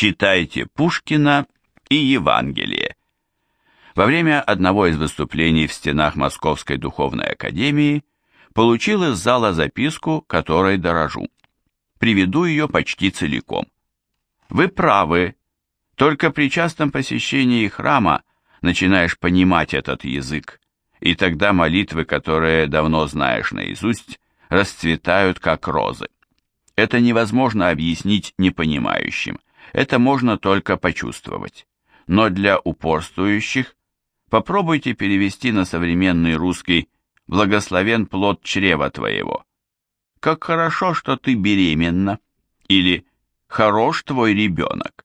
Читайте Пушкина и Евангелие. Во время одного из выступлений в стенах Московской духовной академии получил из зала записку, которой дорожу. Приведу ее почти целиком. Вы правы, только при частом посещении храма начинаешь понимать этот язык, и тогда молитвы, которые давно знаешь наизусть, расцветают как розы. Это невозможно объяснить непонимающим, это можно только почувствовать. Но для упорствующих попробуйте перевести на современный русский «Благословен плод чрева твоего». «Как хорошо, что ты беременна» или «Хорош твой ребенок».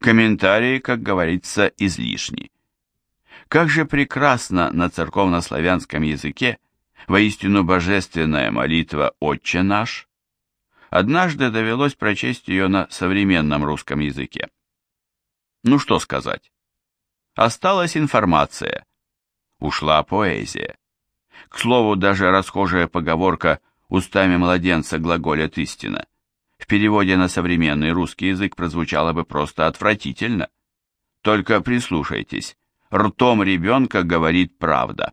Комментарии, как говорится, излишни. Как же прекрасна на церковнославянском языке воистину божественная молитва «Отче наш». Однажды довелось прочесть ее на современном русском языке. Ну что сказать? Осталась информация. Ушла поэзия. К слову, даже расхожая поговорка «устами младенца глаголят истина» в переводе на современный русский язык прозвучало бы просто отвратительно. Только прислушайтесь, ртом ребенка говорит правда.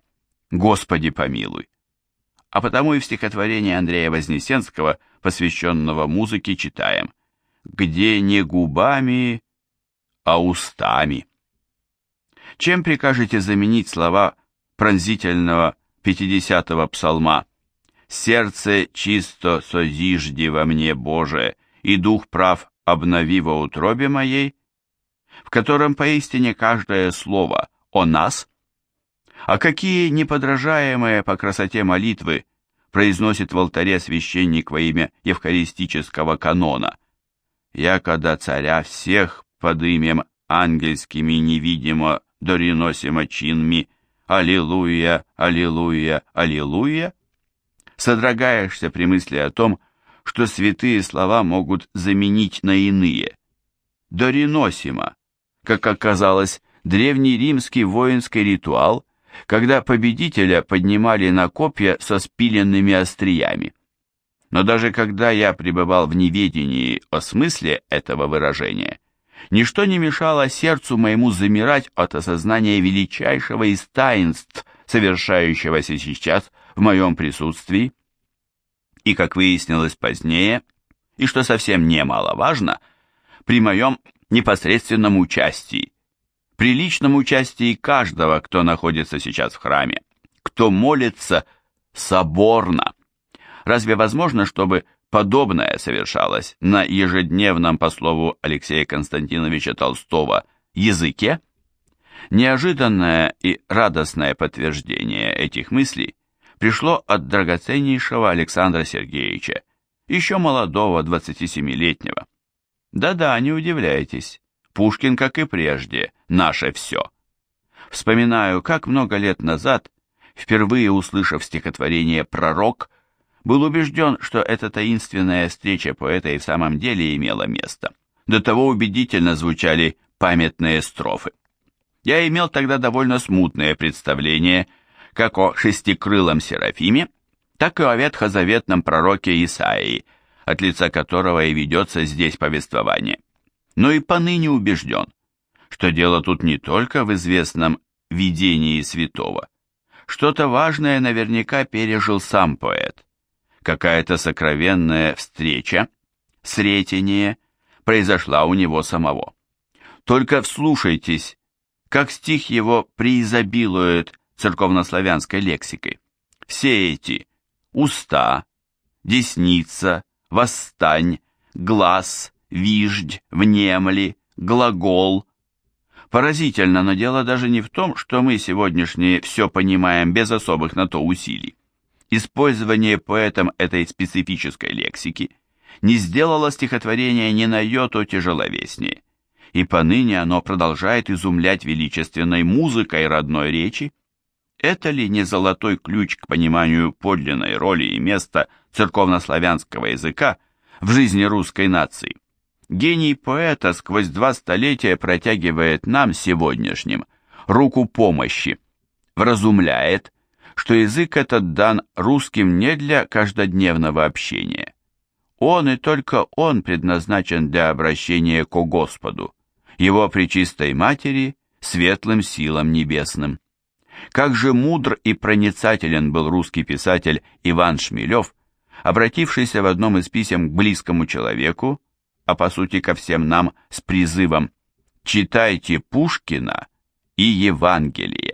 Господи помилуй. А потому и в стихотворении Андрея Вознесенского, посвященного музыке, читаем «Где не губами, а устами». Чем прикажете заменить слова пронзительного 50-го псалма сердце чисто созижди во мне, Боже, и дух прав обнови во утробе моей, в котором поистине каждое слово о нас, а какие неподражаемые по красоте молитвы произносит в алтаре священник во имя евхаристического канона. Я, когда царя всех подымем ангельскими невидимо дореносимо чинми, Аллилуйя, Аллилуйя, Аллилуйя, содрогаешься при мысли о том, что святые слова могут заменить на иные. Дориносимо, как оказалось, древний римский воинский ритуал, когда победителя поднимали на копья со спиленными остриями. Но даже когда я пребывал в неведении о смысле этого выражения, ничто не мешало сердцу моему замирать от осознания величайшего из таинств, совершающегося сейчас в моем присутствии, и, как выяснилось позднее, и что совсем немаловажно, при моем непосредственном участии, при личном участии каждого, кто находится сейчас в храме, кто молится соборно. Разве возможно, чтобы подобное совершалось на ежедневном, по слову Алексея Константиновича Толстого, языке? Неожиданное и радостное подтверждение этих мыслей пришло от драгоценнейшего Александра Сергеевича, еще молодого, 27-летнего. Да-да, не удивляйтесь, Пушкин, как и прежде, наше все. Вспоминаю, как много лет назад, впервые услышав стихотворение «Пророк», был убежден, что эта таинственная встреча поэта и в самом деле имела место. До того убедительно звучали памятные строфы. Я имел тогда довольно смутное представление как о шестикрылом Серафиме, так и о ветхозаветном пророке Исаии, от лица которого и ведется здесь повествование. Но и поныне убежден, что дело тут не только в известном видении святого. Что-то важное наверняка пережил сам поэт. Какая-то сокровенная встреча, сретение, произошла у него самого. Только вслушайтесь, как стих его преизобилует церковнославянской лексикой. Все эти уста, десница, восстань, глаз, виждь, внемли, глагол. Поразительно, но дело даже не в том, что мы сегодняшние все понимаем без особых на то усилий. Использование поэтом этой специфической лексики не сделало стихотворение ни на йоту тяжеловеснее, и поныне оно продолжает изумлять величественной музыкой родной речи, это ли не золотой ключ к пониманию подлинной роли и места церковнославянского языка в жизни русской нации? Гений поэта сквозь два столетия протягивает нам сегодняшним руку помощи, вразумляет, что язык этот дан русским не для каждодневного общения. он и только он предназначен для обращения ко Господу, его пречистой матери, светлым силам небесным. Как же мудр и проницателен был русский писатель Иван Шмелев, обратившийся в одном из писем к близкому человеку, а по сути ко всем нам с призывом «Читайте Пушкина и Евангелие».